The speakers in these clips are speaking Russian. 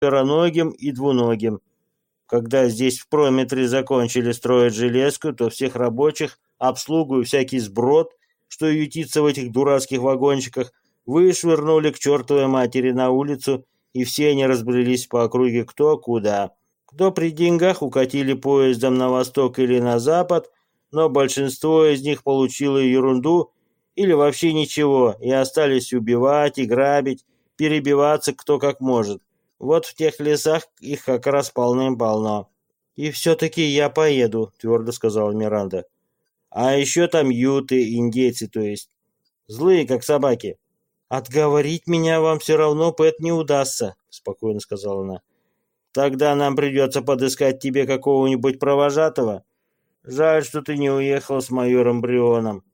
четвероногим и двуногим. Когда здесь в прометре закончили строить железку, то всех рабочих, обслугу и всякий сброд, что ютится в этих дурацких вагончиках, вышвырнули к чертовой матери на улицу, и все они разбрелись по округе кто куда. Кто при деньгах укатили поездом на восток или на запад, но большинство из них получило ерунду или вообще ничего, и остались убивать и грабить, перебиваться кто как может. Вот в тех лесах их как раз полным-полно. «И все-таки я поеду», — твердо сказала Миранда. «А еще там юты, индейцы, то есть. Злые, как собаки». «Отговорить меня вам все равно, Пэт, не удастся», — спокойно сказала она. «Тогда нам придется подыскать тебе какого-нибудь провожатого. Жаль, что ты не уехал с майором Брионом».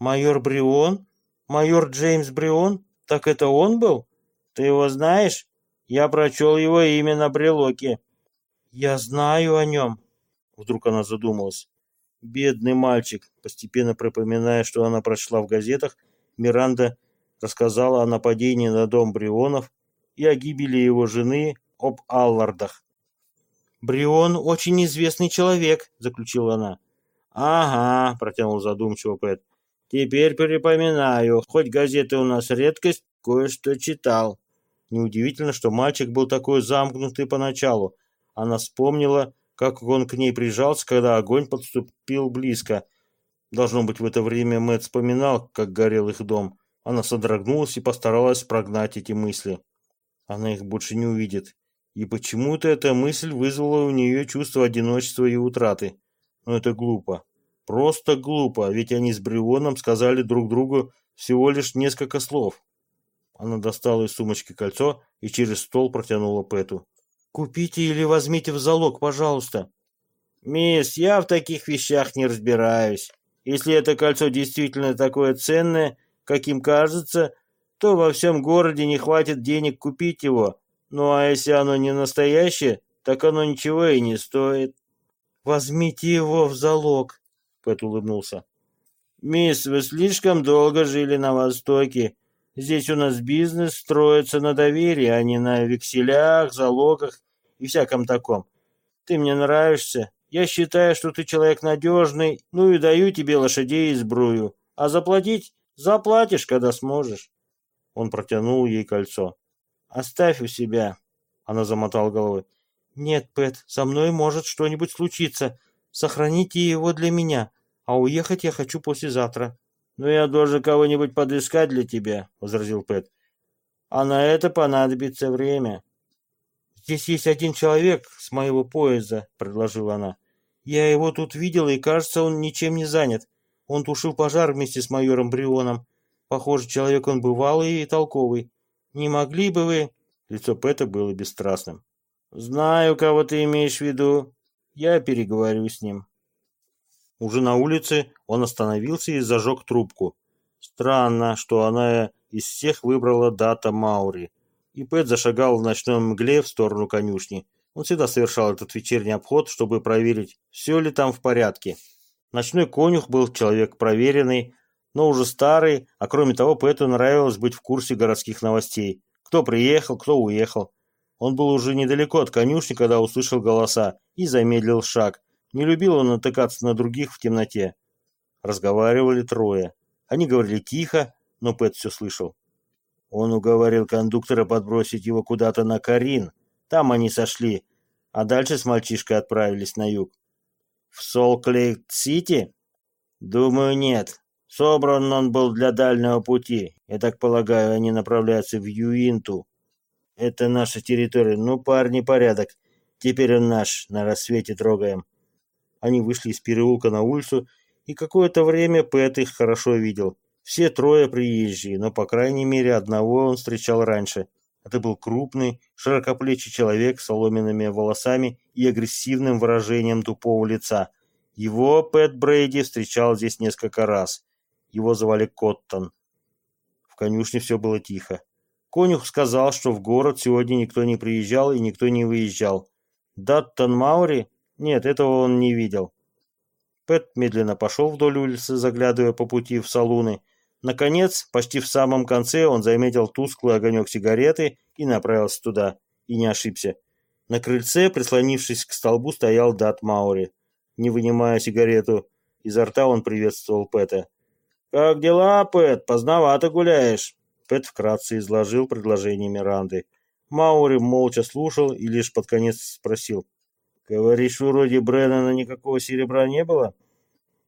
«Майор Брион? Майор Джеймс Брион? Так это он был? Ты его знаешь? Я прочел его имя на брелоке». «Я знаю о нем», — вдруг она задумалась. «Бедный мальчик», постепенно припоминая, что она прочла в газетах, Миранда рассказала о нападении на дом Брионов и о гибели его жены, об Аллардах. «Брион очень известный человек», — заключила она. «Ага», — протянул задумчиво Пэт. Теперь припоминаю, хоть газеты у нас редкость, кое-что читал. Неудивительно, что мальчик был такой замкнутый поначалу. Она вспомнила, как он к ней прижался, когда огонь подступил близко. Должно быть, в это время Мэтт вспоминал, как горел их дом. Она содрогнулась и постаралась прогнать эти мысли. Она их больше не увидит. И почему-то эта мысль вызвала у нее чувство одиночества и утраты. Но это глупо. Просто глупо, ведь они с Брионом сказали друг другу всего лишь несколько слов. Она достала из сумочки кольцо и через стол протянула Пэту. «Купите или возьмите в залог, пожалуйста». «Мисс, я в таких вещах не разбираюсь. Если это кольцо действительно такое ценное, каким кажется, то во всем городе не хватит денег купить его. Ну а если оно не настоящее, так оно ничего и не стоит». «Возьмите его в залог», Пэт улыбнулся. «Мисс, вы слишком долго жили на Востоке. Здесь у нас бизнес строится на доверии, а не на векселях, залогах и всяком таком. Ты мне нравишься. Я считаю, что ты человек надежный, ну и даю тебе лошадей и сбрую. А заплатить заплатишь, когда сможешь». Он протянул ей кольцо. «Оставь у себя». Она замотала головой. «Нет, Пэт, со мной может что-нибудь случиться. Сохраните его для меня, а уехать я хочу послезавтра». «Ну, я должен кого-нибудь подыскать для тебя», — возразил Пэт. «А на это понадобится время». «Здесь есть один человек с моего поезда», — предложила она. «Я его тут видела, и, кажется, он ничем не занят. Он тушил пожар вместе с майором Брионом. Похоже, человек он бывалый и толковый. Не могли бы вы...» Лицо Пэта было бесстрастным. «Знаю, кого ты имеешь в виду. Я переговорю с ним. Уже на улице он остановился и зажег трубку. Странно, что она из всех выбрала дата Маури. И Пэт зашагал в ночном мгле в сторону конюшни. Он всегда совершал этот вечерний обход, чтобы проверить, все ли там в порядке. Ночной конюх был человек проверенный, но уже старый, а кроме того, Пэту нравилось быть в курсе городских новостей. Кто приехал, кто уехал. Он был уже недалеко от конюшни, когда услышал голоса, и замедлил шаг. Не любил он натыкаться на других в темноте. Разговаривали трое. Они говорили тихо, но Пэт все слышал. Он уговорил кондуктора подбросить его куда-то на Карин. Там они сошли, а дальше с мальчишкой отправились на юг. В Солклейк-Сити? Думаю, нет. Собран он был для дальнего пути. Я так полагаю, они направляются в Юинту. Это наша территория. Ну, парни, порядок. Теперь он наш. На рассвете трогаем. Они вышли из переулка на улицу, и какое-то время Пэт их хорошо видел. Все трое приезжие, но, по крайней мере, одного он встречал раньше. Это был крупный, широкоплечий человек с соломенными волосами и агрессивным выражением тупого лица. Его Пэт Брейди встречал здесь несколько раз. Его звали Коттон. В конюшне все было тихо. Конюх сказал, что в город сегодня никто не приезжал и никто не выезжал. Даттон Маури? Нет, этого он не видел. Пэт медленно пошел вдоль улицы, заглядывая по пути в салуны. Наконец, почти в самом конце он заметил тусклый огонек сигареты и направился туда. и не ошибся. На крыльце, прислонившись к столбу, стоял Дат Маури. Не вынимая сигарету изо рта, он приветствовал Пэта. «Как дела, Пэт? Поздновато гуляешь?» Пэт вкратце изложил предложение Миранды. Маури молча слушал и лишь под конец спросил. «Говоришь, вроде Бреннана никакого серебра не было?»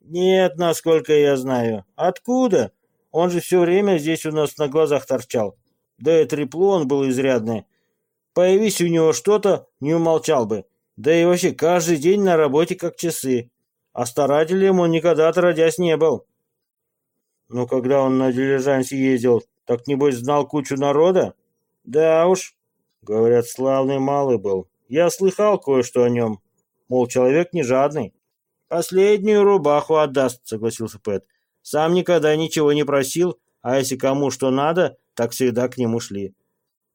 «Нет, насколько я знаю. Откуда? Он же все время здесь у нас на глазах торчал. Да и трепло он был изрядное. Появись у него что-то, не умолчал бы. Да и вообще каждый день на работе как часы. А старателем он никогда отродясь не был. Но когда он на дилижансе ездил, так небось знал кучу народа? Да уж, говорят, славный малый был. Я слыхал кое-что о нем. Мол, человек не жадный. Последнюю рубаху отдаст, согласился Пэт. Сам никогда ничего не просил, а если кому что надо, так всегда к нему шли.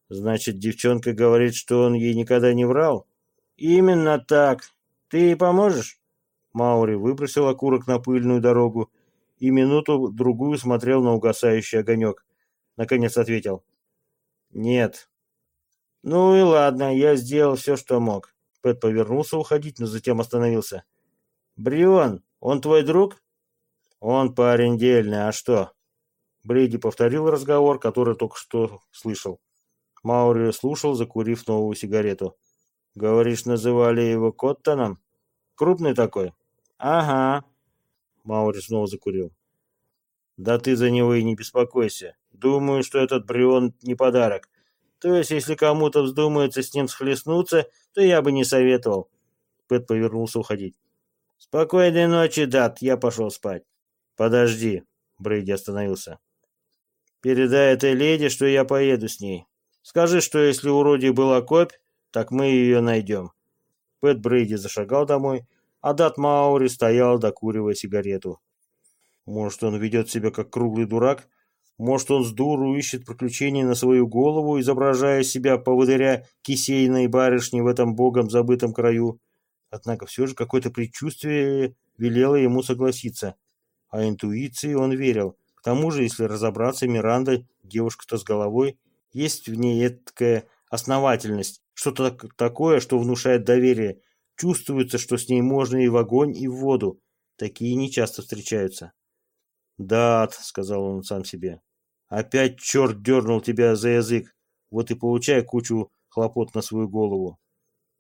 Значит, девчонка говорит, что он ей никогда не врал? Именно так. Ты ей поможешь? Маури выбросил окурок на пыльную дорогу и минуту-другую смотрел на угасающий огонек. Наконец ответил. Нет. Ну и ладно, я сделал все, что мог. Пэт повернулся уходить, но затем остановился. Брион, он твой друг? Он парень дельный, а что? Брейди повторил разговор, который только что слышал. Маури слушал, закурив новую сигарету. «Говоришь, называли его Коттоном? Крупный такой?» «Ага». Маури снова закурил. «Да ты за него и не беспокойся. Думаю, что этот Брион не подарок. То есть, если кому-то вздумается с ним схлестнуться, то я бы не советовал». Пэт повернулся уходить. «Спокойной ночи, Дат, я пошел спать». «Подожди», — Брейди остановился. «Передай этой леди, что я поеду с ней. Скажи, что если у Роди была копь, так мы ее найдем». Пэт Брейди зашагал домой, а Дат Маури стоял, докуривая сигарету. Может, он ведет себя как круглый дурак? Может, он с дуру ищет приключений на свою голову, изображая себя поводыря кисейной барышни в этом богом забытом краю? Однако все же какое-то предчувствие велело ему согласиться. А интуиции он верил. К тому же, если разобраться, Миранда, девушка-то с головой, есть в ней эткая основательность, что-то такое, что внушает доверие. Чувствуется, что с ней можно и в огонь, и в воду. Такие нечасто встречаются. «Дат», — сказал он сам себе, — «опять черт дернул тебя за язык, вот и получай кучу хлопот на свою голову».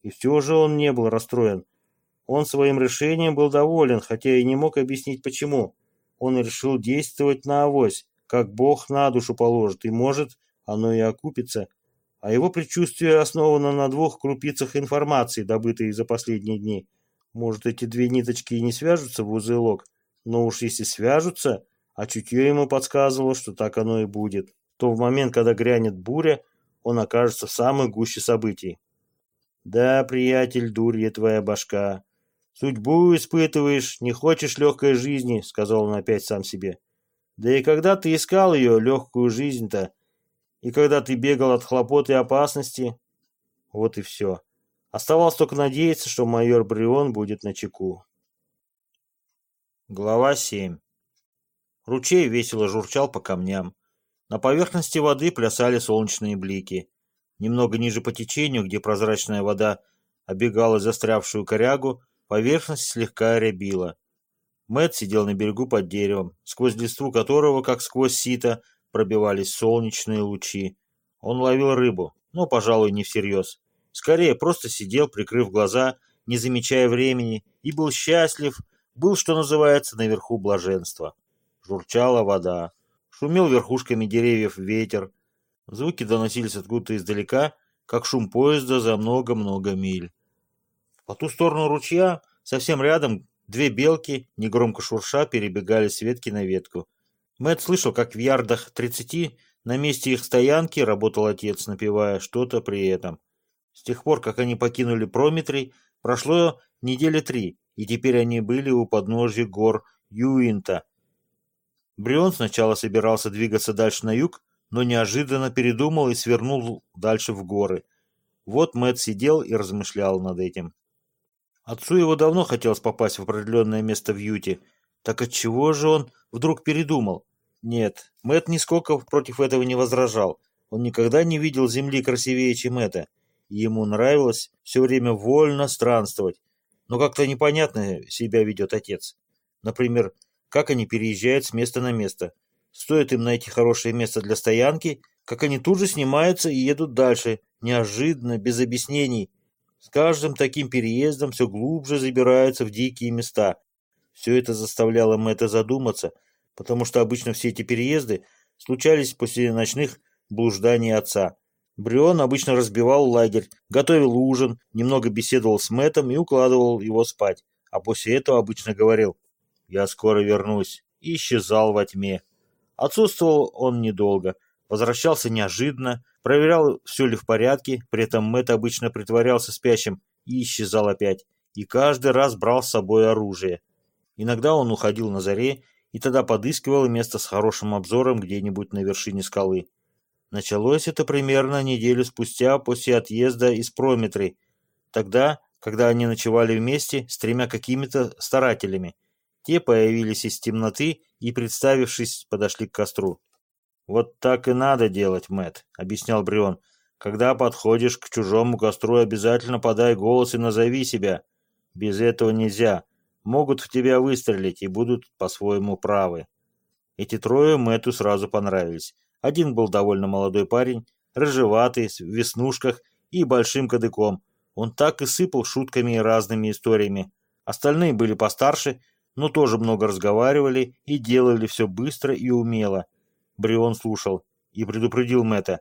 И все же он не был расстроен. Он своим решением был доволен, хотя и не мог объяснить почему. Он решил действовать на авось, как Бог на душу положит, и может, оно и окупится. А его предчувствие основано на двух крупицах информации, добытой за последние дни. Может, эти две ниточки и не свяжутся в узелок, но уж если свяжутся, а чутье ему подсказывало, что так оно и будет, то в момент, когда грянет буря, он окажется в самой гуще событий. Да, приятель, дурья твоя башка. Судьбу испытываешь, не хочешь легкой жизни, сказал он опять сам себе. Да и когда ты искал ее, легкую жизнь-то, и когда ты бегал от хлопот и опасности, вот и все. Оставалось только надеяться, что майор Брион будет на чеку. Глава 7 Ручей весело журчал по камням. На поверхности воды плясали солнечные блики. Немного ниже по течению, где прозрачная вода обегала застрявшую корягу, поверхность слегка рябила. Мэт сидел на берегу под деревом, сквозь листву которого, как сквозь сито, пробивались солнечные лучи. Он ловил рыбу, но, пожалуй, не всерьез. Скорее, просто сидел, прикрыв глаза, не замечая времени, и был счастлив, был, что называется, наверху блаженства. Журчала вода, шумел верхушками деревьев ветер, Звуки доносились откуда-то издалека, как шум поезда за много-много миль. По ту сторону ручья, совсем рядом, две белки, негромко шурша, перебегали с ветки на ветку. Мэт слышал, как в ярдах тридцати на месте их стоянки работал отец, напевая что-то при этом. С тех пор, как они покинули Прометрий, прошло недели три, и теперь они были у подножья гор Юинта. Брион сначала собирался двигаться дальше на юг, но неожиданно передумал и свернул дальше в горы. Вот Мэтт сидел и размышлял над этим. Отцу его давно хотелось попасть в определенное место в Юте. Так отчего же он вдруг передумал? Нет, Мэтт нисколько против этого не возражал. Он никогда не видел земли красивее, чем это. ему нравилось все время вольно странствовать. Но как-то непонятно себя ведет отец. Например, как они переезжают с места на место. Стоит им найти хорошее место для стоянки, как они тут же снимаются и едут дальше, неожиданно, без объяснений. С каждым таким переездом все глубже забираются в дикие места. Все это заставляло Мэтта задуматься, потому что обычно все эти переезды случались после ночных блужданий отца. Брион обычно разбивал лагерь, готовил ужин, немного беседовал с Мэттом и укладывал его спать, а после этого обычно говорил «Я скоро вернусь» и исчезал во тьме. Отсутствовал он недолго, возвращался неожиданно, проверял, все ли в порядке, при этом Мэтт обычно притворялся спящим и исчезал опять, и каждый раз брал с собой оружие. Иногда он уходил на заре и тогда подыскивал место с хорошим обзором где-нибудь на вершине скалы. Началось это примерно неделю спустя после отъезда из Прометры, тогда, когда они ночевали вместе с тремя какими-то старателями. Те появились из темноты и, представившись, подошли к костру. «Вот так и надо делать, Мэт, объяснял Брион. «Когда подходишь к чужому костру, обязательно подай голос и назови себя. Без этого нельзя. Могут в тебя выстрелить и будут по-своему правы». Эти трое Мэту сразу понравились. Один был довольно молодой парень, рыжеватый, в веснушках и большим кадыком. Он так и сыпал шутками и разными историями. Остальные были постарше, но тоже много разговаривали и делали все быстро и умело. Брион слушал и предупредил Мэтта.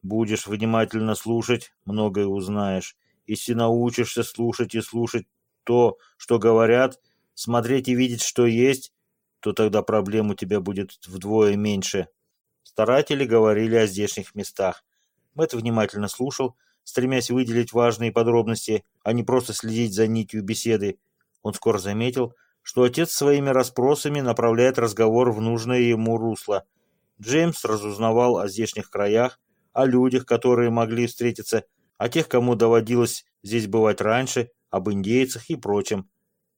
«Будешь внимательно слушать, многое узнаешь. Если научишься слушать и слушать то, что говорят, смотреть и видеть, что есть, то тогда проблем у тебя будет вдвое меньше». Старатели говорили о здешних местах. Мэтт внимательно слушал, стремясь выделить важные подробности, а не просто следить за нитью беседы. Он скоро заметил, что отец своими расспросами направляет разговор в нужное ему русло. Джеймс разузнавал о здешних краях, о людях, которые могли встретиться, о тех, кому доводилось здесь бывать раньше, об индейцах и прочем.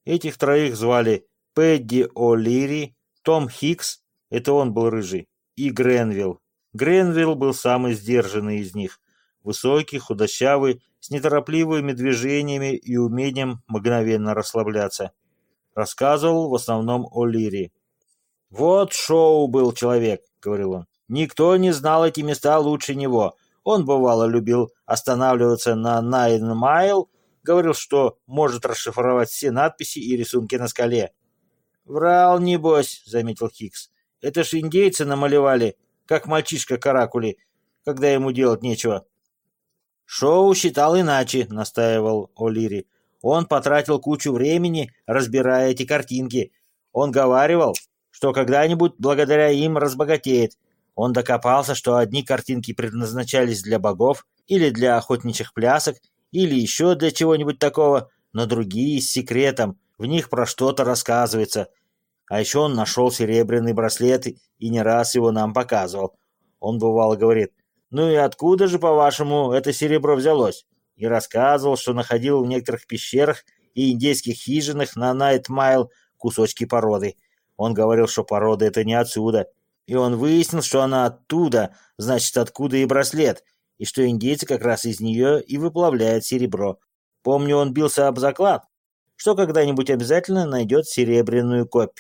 Этих троих звали Пэдди О'Лири, Том Хикс, это он был рыжий, и Гренвилл. Гренвилл был самый сдержанный из них, высокий, худощавый, с неторопливыми движениями и умением мгновенно расслабляться рассказывал в основном о Лире. «Вот шоу был человек», — говорил он. «Никто не знал эти места лучше него. Он, бывало, любил останавливаться на Найн Майл, говорил, что может расшифровать все надписи и рисунки на скале». «Врал, небось», — заметил Хикс. «Это ж индейцы намалевали, как мальчишка каракули, когда ему делать нечего». «Шоу считал иначе», — настаивал О'Лири. Он потратил кучу времени, разбирая эти картинки. Он говаривал, что когда-нибудь благодаря им разбогатеет. Он докопался, что одни картинки предназначались для богов или для охотничьих плясок, или еще для чего-нибудь такого, но другие с секретом, в них про что-то рассказывается. А еще он нашел серебряный браслет и не раз его нам показывал. Он бывало говорит, «Ну и откуда же, по-вашему, это серебро взялось?» И рассказывал, что находил в некоторых пещерах и индейских хижинах на Nine Mile кусочки породы. Он говорил, что порода это не отсюда, и он выяснил, что она оттуда, значит, откуда и браслет, и что индейцы как раз из нее и выплавляют серебро. Помню, он бился об заклад, что когда-нибудь обязательно найдет серебряную копь.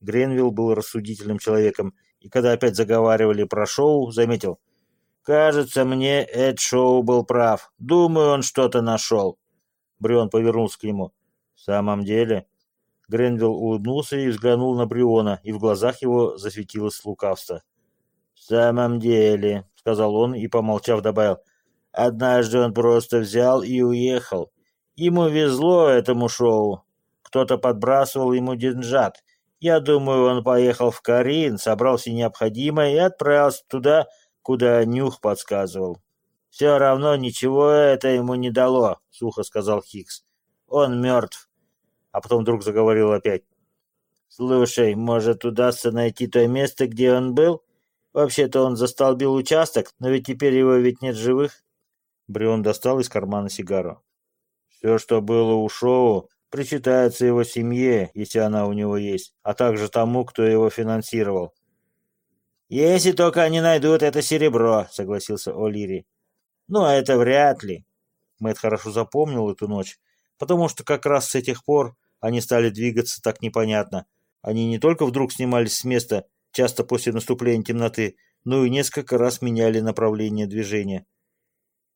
Гренвилл был рассудительным человеком, и когда опять заговаривали про Шоу, заметил, Кажется мне, Эд Шоу был прав. Думаю, он что-то нашел. Брион повернулся к нему. В самом деле? Гренвилл улыбнулся и взглянул на Бриона, и в глазах его засветилось лукавство. «В самом деле», — сказал он и, помолчав, добавил, «однажды он просто взял и уехал. Ему везло этому шоу. Кто-то подбрасывал ему деньжат. Я думаю, он поехал в Карин, собрал все необходимое и отправился туда, куда нюх подсказывал. «Все равно ничего это ему не дало», — сухо сказал Хикс. «Он мертв». А потом вдруг заговорил опять. «Слушай, может, удастся найти то место, где он был? Вообще-то он застолбил участок, но ведь теперь его ведь нет живых». Брион достал из кармана сигару. «Все, что было у Шоу, причитается его семье, если она у него есть, а также тому, кто его финансировал. «Если только они найдут это серебро», — согласился О'Лири. Ну, а это вряд ли. Мэтт хорошо запомнил эту ночь, потому что как раз с тех пор они стали двигаться так непонятно. Они не только вдруг снимались с места, часто после наступления темноты, но и несколько раз меняли направление движения.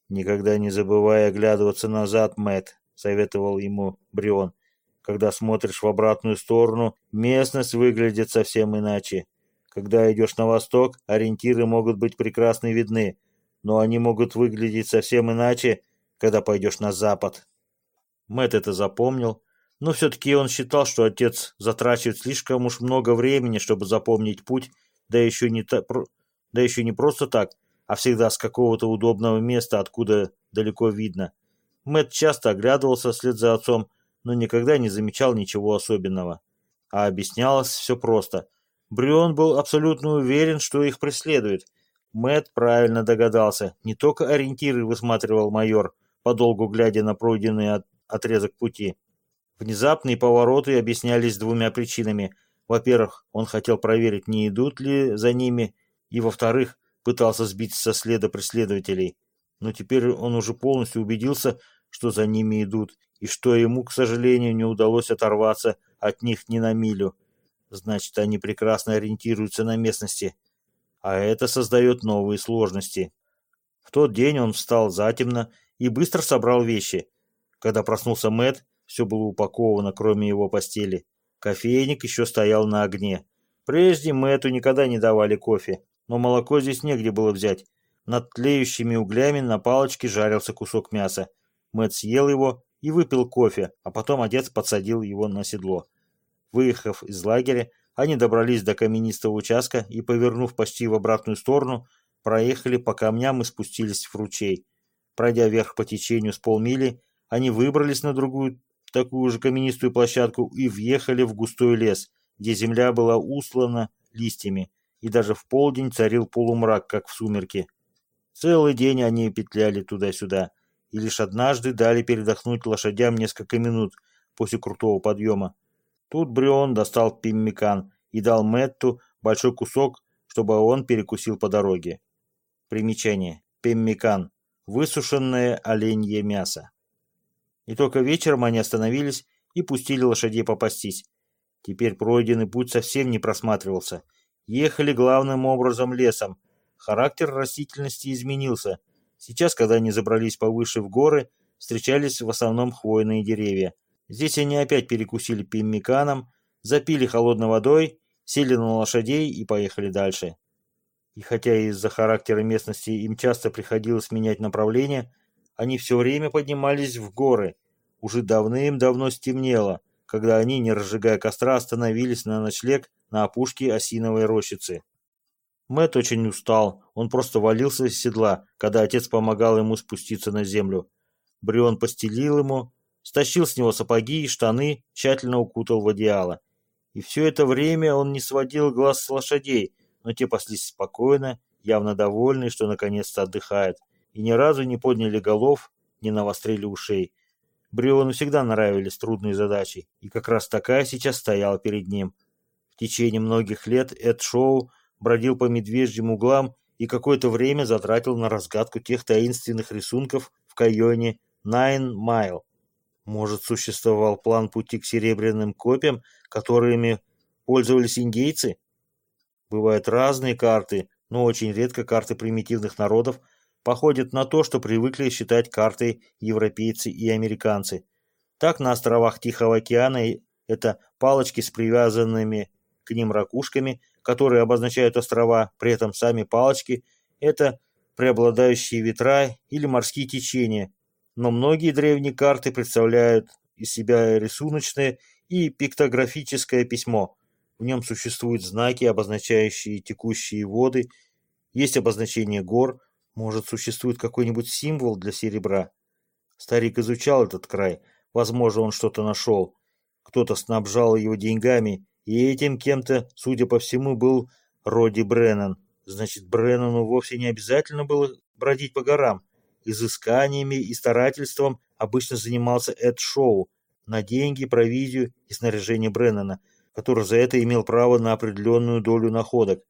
«Никогда не забывай оглядываться назад, Мэтт», — советовал ему Брион. «Когда смотришь в обратную сторону, местность выглядит совсем иначе. Когда идешь на восток, ориентиры могут быть прекрасно видны, но они могут выглядеть совсем иначе, когда пойдешь на запад». Мэтт это запомнил, но все-таки он считал, что отец затрачивает слишком уж много времени, чтобы запомнить путь, да еще не, та, да еще не просто так, а всегда с какого-то удобного места, откуда далеко видно. Мэтт часто оглядывался вслед за отцом, но никогда не замечал ничего особенного. А объяснялось все просто. Брион был абсолютно уверен, что их преследует. Мэтт правильно догадался. Не только ориентиры высматривал майор, подолгу глядя на пройденный от отрезок пути. Внезапные повороты объяснялись двумя причинами. Во-первых, он хотел проверить, не идут ли за ними, и, во-вторых, пытался сбить со следа преследователей. Но теперь он уже полностью убедился, что за ними идут, и что ему, к сожалению, не удалось оторваться от них ни на милю. Значит, они прекрасно ориентируются на местности. А это создает новые сложности. В тот день он встал затемно и быстро собрал вещи. Когда проснулся Мэт, все было упаковано, кроме его постели. Кофейник еще стоял на огне. Прежде Мэту никогда не давали кофе, но молоко здесь негде было взять. Над тлеющими углями на палочке жарился кусок мяса. Мэт съел его и выпил кофе, а потом отец подсадил его на седло. Выехав из лагеря, они добрались до каменистого участка и, повернув почти в обратную сторону, проехали по камням и спустились в ручей. Пройдя вверх по течению с полмили, они выбрались на другую такую же каменистую площадку и въехали в густой лес, где земля была услана листьями, и даже в полдень царил полумрак, как в сумерке. Целый день они петляли туда-сюда, и лишь однажды дали передохнуть лошадям несколько минут после крутого подъема. Тут Брион достал пиммикан и дал Мэтту большой кусок, чтобы он перекусил по дороге. Примечание. Пеммикан. Высушенное оленье мясо. И только вечером они остановились и пустили лошадей попастись. Теперь пройденный путь совсем не просматривался. Ехали главным образом лесом. Характер растительности изменился. Сейчас, когда они забрались повыше в горы, встречались в основном хвойные деревья. Здесь они опять перекусили пиммиканом, запили холодной водой, сели на лошадей и поехали дальше. И хотя из-за характера местности им часто приходилось менять направление, они все время поднимались в горы. Уже давным-давно стемнело, когда они, не разжигая костра, остановились на ночлег на опушке осиновой рощицы. Мэт очень устал, он просто валился из седла, когда отец помогал ему спуститься на землю. Брион постелил ему, стащил с него сапоги и штаны, тщательно укутал в одеяло. И все это время он не сводил глаз с лошадей, но те паслись спокойно, явно довольные, что наконец-то отдыхают и ни разу не подняли голов, не навострили ушей. Бриону всегда нравились трудные задачи, и как раз такая сейчас стояла перед ним. В течение многих лет Эд Шоу бродил по медвежьим углам и какое-то время затратил на разгадку тех таинственных рисунков в Кайоне Nine Mile. Может, существовал план пути к серебряным копьям, которыми пользовались индейцы? Бывают разные карты, но очень редко карты примитивных народов, походит на то, что привыкли считать картой европейцы и американцы. Так на островах Тихого океана это палочки с привязанными к ним ракушками, которые обозначают острова, при этом сами палочки – это преобладающие ветра или морские течения. Но многие древние карты представляют из себя рисуночное и пиктографическое письмо. В нем существуют знаки, обозначающие текущие воды, есть обозначение гор – может, существует какой-нибудь символ для серебра? Старик изучал этот край. Возможно, он что-то нашел. Кто-то снабжал его деньгами, и этим кем-то, судя по всему, был Роди Бреннан. Значит, Бреннану вовсе не обязательно было бродить по горам. Изысканиями и старательством обычно занимался Эд Шоу на деньги, провизию и снаряжение Бреннана, который за это имел право на определенную долю находок.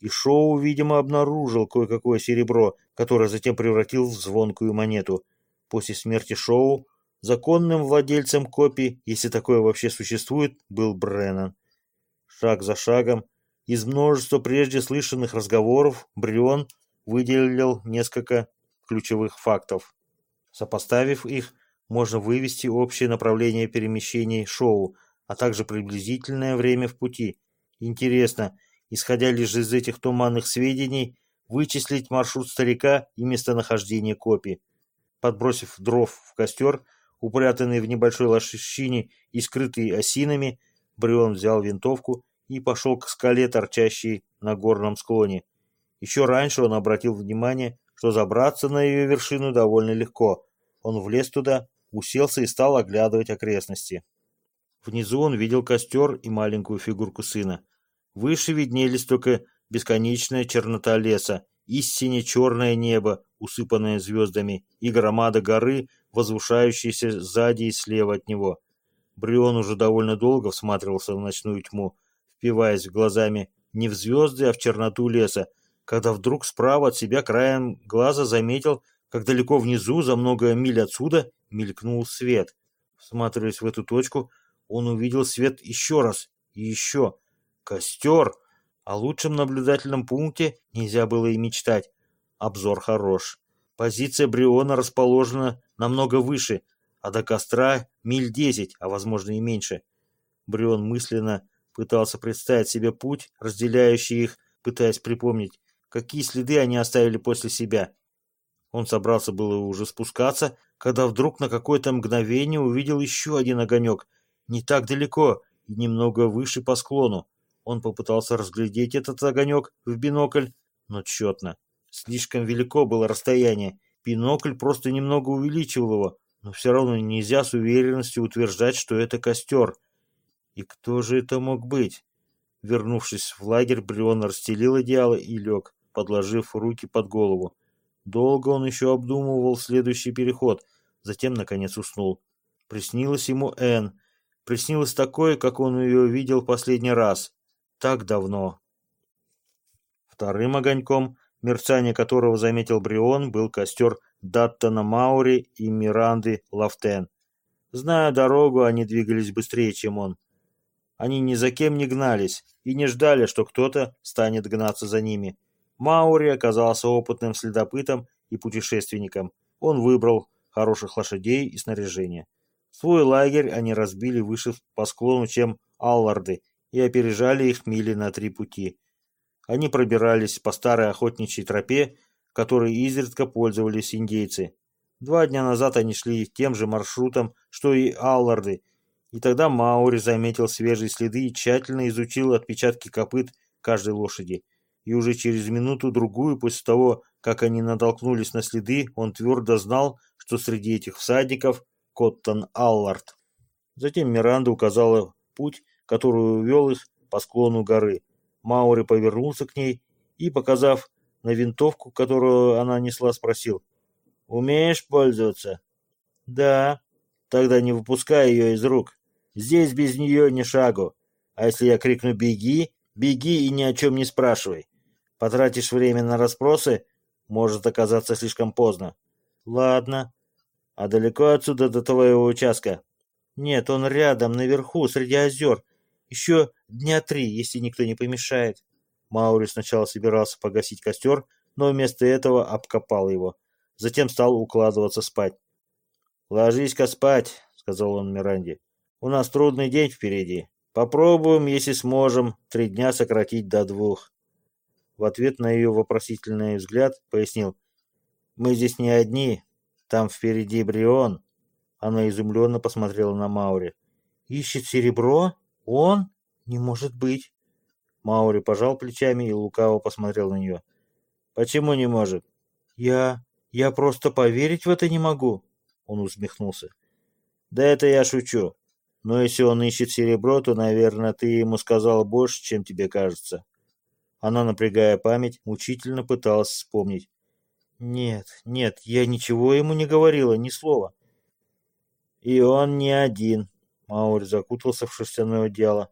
и Шоу, видимо, обнаружил кое-какое серебро, которое затем превратил в звонкую монету. После смерти Шоу законным владельцем копий, если такое вообще существует, был Бреннан. Шаг за шагом, из множества прежде слышанных разговоров, Брион выделил несколько ключевых фактов. Сопоставив их, можно вывести общее направление перемещений Шоу, а также приблизительное время в пути. Интересно, исходя лишь из этих туманных сведений, вычислить маршрут старика и местонахождение копий. Подбросив дров в костер, упрятанный в небольшой лощине и скрытый осинами, Брион взял винтовку и пошел к скале, торчащей на горном склоне. Еще раньше он обратил внимание, что забраться на ее вершину довольно легко. Он влез туда, уселся и стал оглядывать окрестности. Внизу он видел костер и маленькую фигурку сына. Выше виднелись только бесконечная чернота леса, истине черное небо, усыпанное звездами, и громада горы, возвышающаяся сзади и слева от него. Брион уже довольно долго всматривался в ночную тьму, впиваясь глазами не в звезды, а в черноту леса, когда вдруг справа от себя краем глаза заметил, как далеко внизу, за много миль отсюда, мелькнул свет. Всматриваясь в эту точку, он увидел свет еще раз и еще. Костер! О лучшем наблюдательном пункте нельзя было и мечтать. Обзор хорош. Позиция Бриона расположена намного выше, а до костра миль десять, а возможно и меньше. Брион мысленно пытался представить себе путь, разделяющий их, пытаясь припомнить, какие следы они оставили после себя. Он собрался было уже спускаться, когда вдруг на какое-то мгновение увидел еще один огонек, не так далеко и немного выше по склону. Он попытался разглядеть этот огонек в бинокль, но тщетно. Слишком велико было расстояние. Бинокль просто немного увеличивал его, но все равно нельзя с уверенностью утверждать, что это костер. И кто же это мог быть? Вернувшись в лагерь, Брион расстелил одеяло и лег, подложив руки под голову. Долго он еще обдумывал следующий переход, затем, наконец, уснул. Приснилось ему Энн. Приснилось такое, как он ее видел последний раз. Так давно. Вторым огоньком, мерцание которого заметил Брион, был костер Даттона Маури и Миранды Лафтен. Зная дорогу, они двигались быстрее, чем он. Они ни за кем не гнались и не ждали, что кто-то станет гнаться за ними. Маури оказался опытным следопытом и путешественником. Он выбрал хороших лошадей и снаряжение. Свой лагерь они разбили выше по склону, чем Алларды, и опережали их мили на три пути. Они пробирались по старой охотничьей тропе, которой изредка пользовались индейцы. Два дня назад они шли тем же маршрутом, что и Алларды, и тогда Маури заметил свежие следы и тщательно изучил отпечатки копыт каждой лошади и уже через минуту-другую после того, как они натолкнулись на следы, он твердо знал, что среди этих всадников Коттон Аллард. Затем Миранда указала путь, который увел их по склону горы. Маури повернулся к ней и, показав на винтовку, которую она несла, спросил. «Умеешь пользоваться?» «Да». «Тогда не выпускай ее из рук. Здесь без нее ни шагу. А если я крикну «беги», беги и ни о чем не спрашивай. Потратишь время на расспросы, может оказаться слишком поздно. Ладно. А далеко отсюда до твоего участка? Нет, он рядом, наверху, среди озер. Еще дня три, если никто не помешает. Маури сначала собирался погасить костер, но вместо этого обкопал его. Затем стал укладываться спать. «Ложись-ка спать», — сказал он Миранде. «У нас трудный день впереди. Попробуем, если сможем, три дня сократить до двух». В ответ на ее вопросительный взгляд пояснил. «Мы здесь не одни. Там впереди Брион». Она изумленно посмотрела на Маури. «Ищет серебро? Он? Не может быть!» Маури пожал плечами и лукаво посмотрел на нее. «Почему не может?» «Я... я просто поверить в это не могу!» Он усмехнулся. «Да это я шучу. Но если он ищет серебро, то, наверное, ты ему сказал больше, чем тебе кажется. Она, напрягая память, мучительно пыталась вспомнить. «Нет, нет, я ничего ему не говорила, ни слова». «И он не один», — Маури закутался в шерстяное одеяло.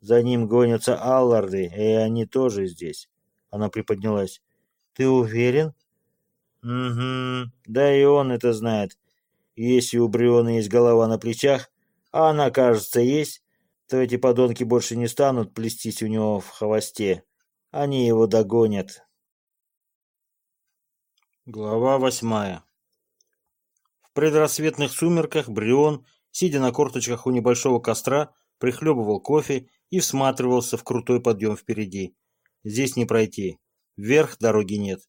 «За ним гонятся Алларды, и они тоже здесь. Она приподнялась. «Ты уверен?» «Угу. Да и он это знает. Если у Бриона есть голова на плечах, а она, кажется, есть, то эти подонки больше не станут плестись у него в хвосте. Они его догонят». Глава восьмая. В предрассветных сумерках Брион, сидя на корточках у небольшого костра, прихлебывал кофе и всматривался в крутой подъем впереди. Здесь не пройти. Вверх дороги нет.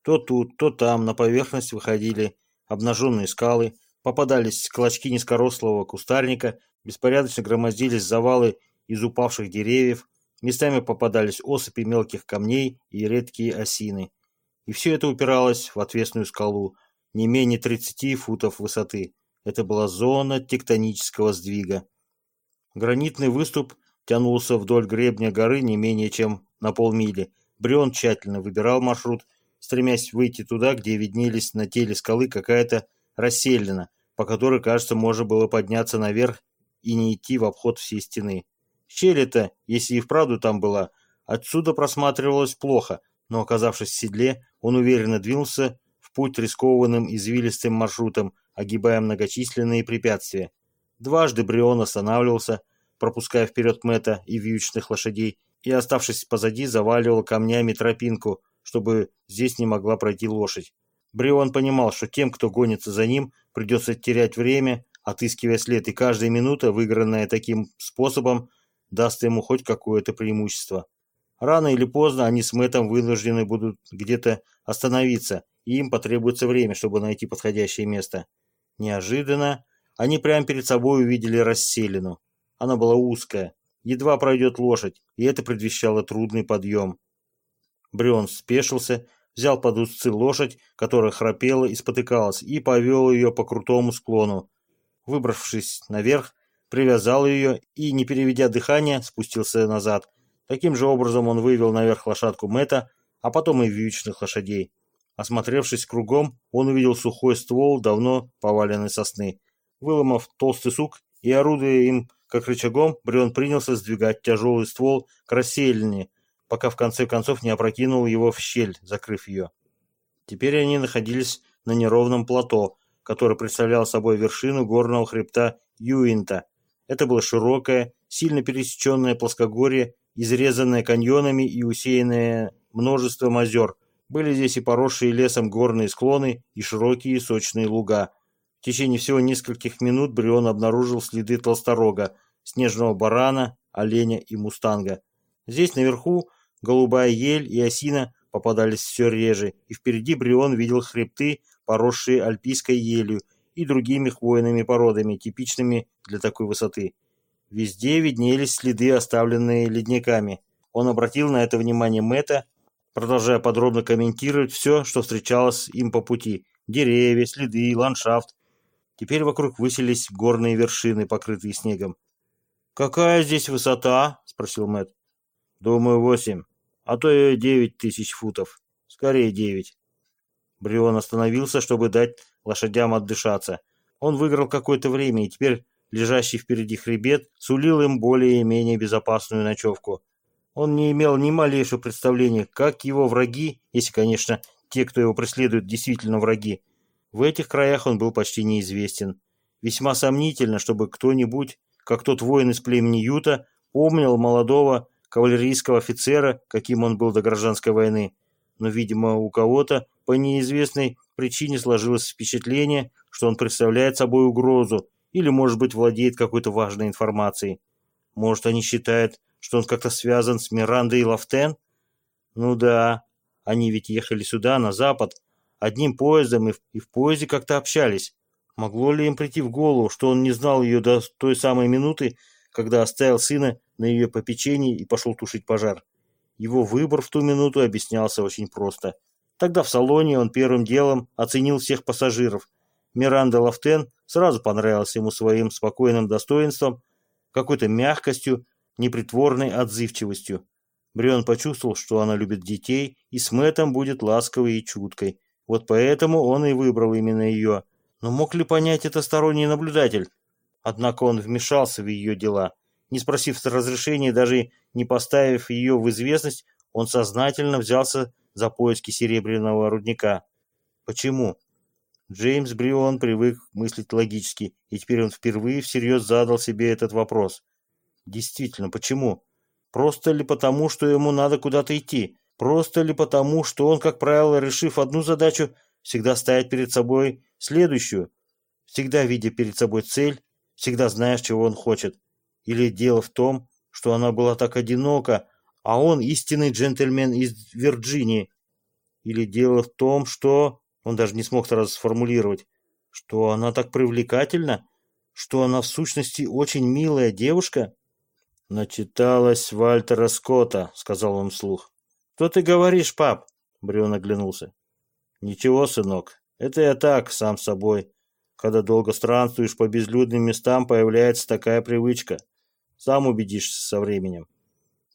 То тут, то там на поверхность выходили обнаженные скалы, попадались клочки низкорослого кустарника, беспорядочно громоздились завалы из упавших деревьев, местами попадались осыпи мелких камней и редкие осины. И все это упиралось в отвесную скалу, не менее 30 футов высоты. Это была зона тектонического сдвига. Гранитный выступ тянулся вдоль гребня горы не менее чем на полмили. Брион тщательно выбирал маршрут, стремясь выйти туда, где виднелись на теле скалы какая-то расселена, по которой, кажется, можно было подняться наверх и не идти в обход всей стены. Щель-то, если и вправду там была, отсюда просматривалась плохо, но, оказавшись в седле, он уверенно двинулся в путь рискованным извилистым маршрутом, огибая многочисленные препятствия. Дважды Брион останавливался, пропуская вперед Мэтта и вьючных лошадей, и, оставшись позади, заваливал камнями тропинку, чтобы здесь не могла пройти лошадь. Брион понимал, что тем, кто гонится за ним, придется терять время, отыскивая след, и каждая минута, выигранная таким способом, даст ему хоть какое-то преимущество. Рано или поздно они с Мэттом вынуждены будут где-то остановиться, и им потребуется время, чтобы найти подходящее место. Неожиданно они прямо перед собой увидели расселину. Она была узкая, едва пройдет лошадь, и это предвещало трудный подъем. Брион спешился, взял под узцы лошадь, которая храпела и спотыкалась, и повел ее по крутому склону. Выбравшись наверх, привязал ее и, не переведя дыхание, спустился назад. Таким же образом он вывел наверх лошадку Мэтта, а потом и вьючных лошадей. Осмотревшись кругом, он увидел сухой ствол давно поваленной сосны. Выломав толстый сук и орудуя им как рычагом, Брион принялся сдвигать тяжелый ствол к рассеянию, пока в конце концов не опрокинул его в щель, закрыв ее. Теперь они находились на неровном плато, который представлял собой вершину горного хребта Юинта. Это было широкое, сильно пересеченное плоскогорье, изрезанное каньонами и усеянное множеством озер, были здесь и поросшие лесом горные склоны, и широкие сочные луга. В течение всего нескольких минут Брион обнаружил следы толсторога, снежного барана, оленя и мустанга. Здесь наверху голубая ель и осина попадались все реже, и впереди Брион видел хребты, поросшие альпийской елью и другими хвойными породами, типичными для такой высоты. Везде виднелись следы, оставленные ледниками. Он обратил на это внимание Мэтта продолжая подробно комментировать все, что встречалось им по пути. Деревья, следы, ландшафт. Теперь вокруг высились горные вершины, покрытые снегом. «Какая здесь высота?» – спросил Мэтт. «Думаю, восемь, а то и девять тысяч футов. Скорее девять». Брион остановился, чтобы дать лошадям отдышаться. Он выиграл какое-то время, и теперь лежащий впереди хребет сулил им более-менее безопасную ночевку. Он не имел ни малейшего представления, как его враги, если, конечно, те, кто его преследует, действительно враги, в этих краях он был почти неизвестен. Весьма сомнительно, чтобы кто-нибудь, как тот воин из племени Юта, помнил молодого кавалерийского офицера, каким он был до гражданской войны. Но, видимо, у кого-то по неизвестной причине сложилось впечатление, что он представляет собой угрозу или, может быть, владеет какой-то важной информацией. Может, они считают, что он как-то связан с Мирандой и Лафтен? Ну да, они ведь ехали сюда, на запад, одним поездом и в, и в поезде как-то общались. Могло ли им прийти в голову, что он не знал ее до той самой минуты, когда оставил сына на ее попечении и пошел тушить пожар? Его выбор в ту минуту объяснялся очень просто. Тогда в салоне он первым делом оценил всех пассажиров. Миранда Лафтен сразу понравился ему своим спокойным достоинством, какой-то мягкостью непритворной отзывчивостью. Брион почувствовал, что она любит детей, и с Мэттом будет ласковой и чуткой. Вот поэтому он и выбрал именно ее. Но мог ли понять это сторонний наблюдатель? Однако он вмешался в ее дела. Не спросив разрешения, даже не поставив ее в известность, он сознательно взялся за поиски серебряного рудника. Почему? Джеймс Брион привык мыслить логически, и теперь он впервые всерьез задал себе этот вопрос. Действительно, почему? Просто ли потому, что ему надо куда-то идти? Просто ли потому, что он, как правило, решив одну задачу, всегда ставит перед собой следующую, всегда видя перед собой цель, всегда зная, чего он хочет? Или дело в том, что она была так одинока, а он истинный джентльмен из Вирджинии? Или дело в том, что... Он даже не смог сразу сформулировать, что она так привлекательна, что она в сущности очень милая девушка. Начиталась Вальтера Скотта, сказал он вслух. Что ты говоришь, пап? Брион оглянулся. Ничего, сынок, это я так, сам собой. Когда долго странствуешь по безлюдным местам, появляется такая привычка. Сам убедишься со временем.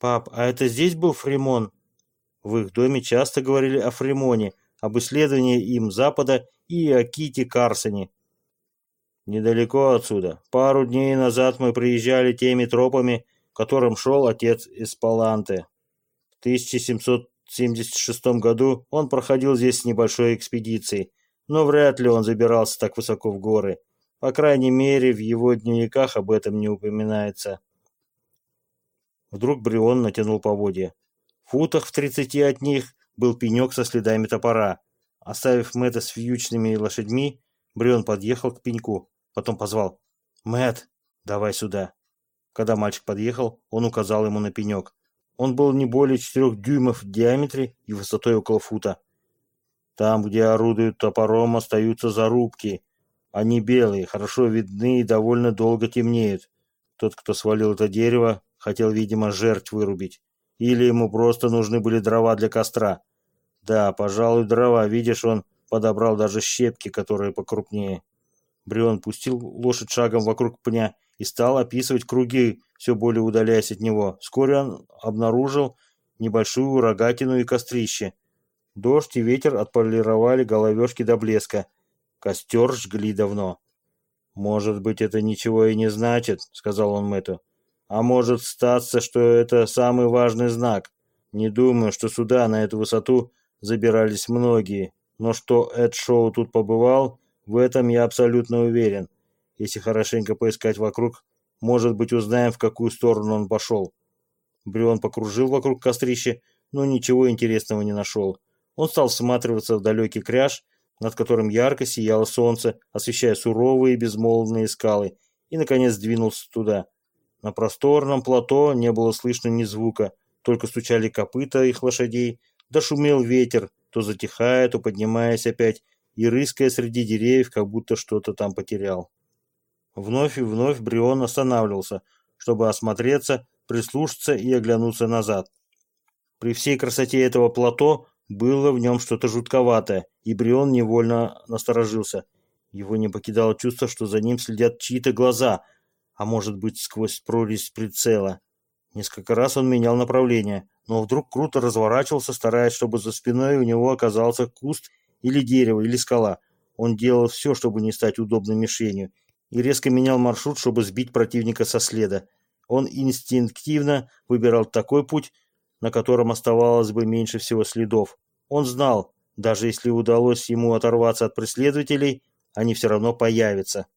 Пап, а это здесь был Фримон? В их доме часто говорили о Фримоне, об исследовании им Запада и о Ките Карсоне. Недалеко отсюда. Пару дней назад мы приезжали теми тропами, которым шел отец Эспаланте. В 1776 году он проходил здесь с небольшой экспедицией, но вряд ли он забирался так высоко в горы. По крайней мере, в его дневниках об этом не упоминается. Вдруг Брион натянул поводья. В футах в тридцати от них был пенек со следами топора. Оставив Мэтта с вьючными лошадьми, Брион подъехал к пеньку, потом позвал «Мэтт, давай сюда». Когда мальчик подъехал, он указал ему на пенек. Он был не более четырех дюймов в диаметре и высотой около фута. Там, где орудуют топором, остаются зарубки. Они белые, хорошо видны и довольно долго темнеют. Тот, кто свалил это дерево, хотел, видимо, жертв вырубить. Или ему просто нужны были дрова для костра. Да, пожалуй, дрова. Видишь, он подобрал даже щепки, которые покрупнее. Брион пустил лошадь шагом вокруг пня и стал описывать круги, все более удаляясь от него. Вскоре он обнаружил небольшую рогатину и кострище. Дождь и ветер отполировали головешки до блеска. Костер жгли давно. «Может быть, это ничего и не значит», — сказал он Мэтту. А может статься, что это самый важный знак. Не думаю, что сюда, на эту высоту, забирались многие. Но что Эд Шоу тут побывал, в этом я абсолютно уверен. Если хорошенько поискать вокруг, может быть, узнаем, в какую сторону он пошел. Брион покружил вокруг кострища, но ничего интересного не нашел. Он стал всматриваться в далекий кряж, над которым ярко сияло солнце, освещая суровые безмолвные скалы, и, наконец, двинулся туда. На просторном плато не было слышно ни звука, только стучали копыта их лошадей, да шумел ветер, то затихая, то поднимаясь опять, и рыская среди деревьев, как будто что-то там потерял. Вновь и вновь Брион останавливался, чтобы осмотреться, прислушаться и оглянуться назад. При всей красоте этого плато было в нем что-то жутковатое, и Брион невольно насторожился. Его не покидало чувство, что за ним следят чьи-то глаза, а может быть сквозь прорезь прицела. Несколько раз он менял направление, но вдруг круто разворачивался, стараясь, чтобы за спиной у него оказался куст или дерево, или скала. Он делал все, чтобы не стать удобной мишенью, и резко менял маршрут, чтобы сбить противника со следа. Он инстинктивно выбирал такой путь, на котором оставалось бы меньше всего следов. Он знал, даже если удалось ему оторваться от преследователей, они все равно появятся.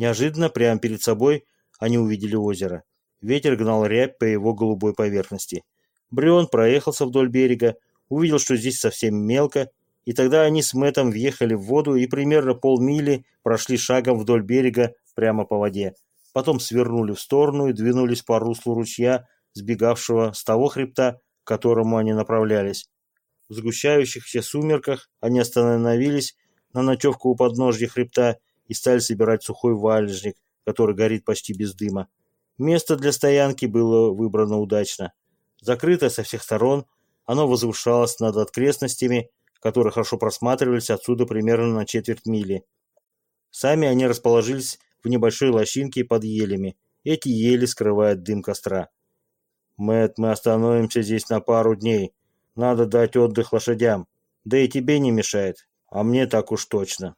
Неожиданно, прямо перед собой, они увидели озеро. Ветер гнал рябь по его голубой поверхности. Брион проехался вдоль берега, увидел, что здесь совсем мелко, и тогда они с Мэтом въехали в воду и примерно полмили прошли шагом вдоль берега прямо по воде. Потом свернули в сторону и двинулись по руслу ручья, сбегавшего с того хребта, к которому они направлялись. В сгущающихся сумерках они остановились на ночевку у подножья хребта и стали собирать сухой валежник, который горит почти без дыма. Место для стоянки было выбрано удачно. Закрытое со всех сторон, оно возвышалось над окрестностями, которые хорошо просматривались отсюда примерно на четверть мили. Сами они расположились в небольшой лощинке под елями. Эти ели скрывают дым костра. Мэт, мы остановимся здесь на пару дней. Надо дать отдых лошадям. Да и тебе не мешает. А мне так уж точно.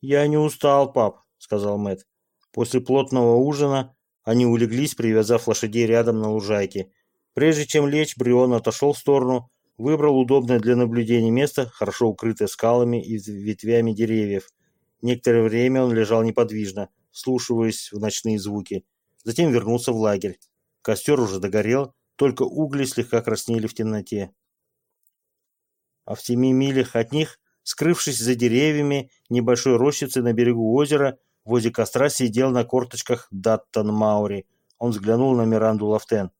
«Я не устал, пап», — сказал Мэт. После плотного ужина они улеглись, привязав лошадей рядом на лужайке. Прежде чем лечь, Брион отошел в сторону, выбрал удобное для наблюдения место, хорошо укрытое скалами и ветвями деревьев. Некоторое время он лежал неподвижно, вслушиваясь в ночные звуки. Затем вернулся в лагерь. Костер уже догорел, только угли слегка краснели в темноте. А в семи милях от них, скрывшись за деревьями небольшой рощицы на берегу озера, возле костра сидел на корточках Даттон Маури. Он взглянул на Миранду Лафтен.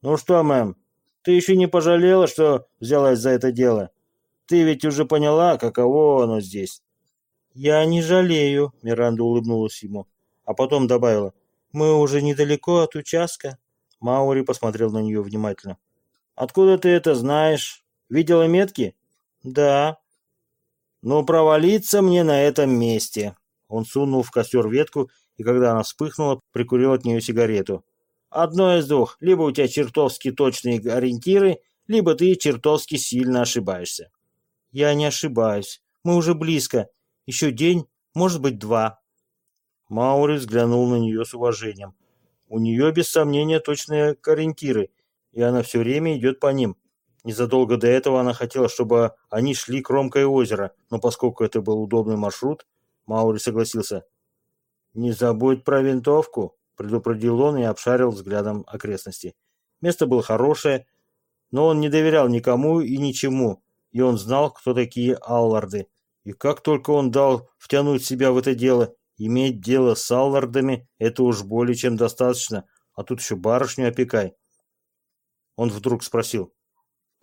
«Ну что, мэм, ты еще не пожалела, что взялась за это дело? Ты ведь уже поняла, каково оно здесь?» «Я не жалею», — Миранда улыбнулась ему, а потом добавила. «Мы уже недалеко от участка». Маури посмотрел на нее внимательно. «Откуда ты это знаешь? Видела метки?» «Да». «Ну, провалиться мне на этом месте». Он сунул в костер ветку, и когда она вспыхнула, прикурил от нее сигарету. Одно из двух. Либо у тебя чертовски точные ориентиры, либо ты чертовски сильно ошибаешься. Я не ошибаюсь. Мы уже близко. Еще день, может быть, два. Маури взглянул на нее с уважением. У нее, без сомнения, точные ориентиры, и она все время идет по ним. Незадолго до этого она хотела, чтобы они шли кромкой озера, но поскольку это был удобный маршрут, Маури согласился. «Не забудь про винтовку», предупредил он и обшарил взглядом окрестности. Место было хорошее, но он не доверял никому и ничему, и он знал, кто такие алларды. И как только он дал втянуть себя в это дело, иметь дело с аллардами – это уж более чем достаточно, а тут еще барышню опекай. Он вдруг спросил,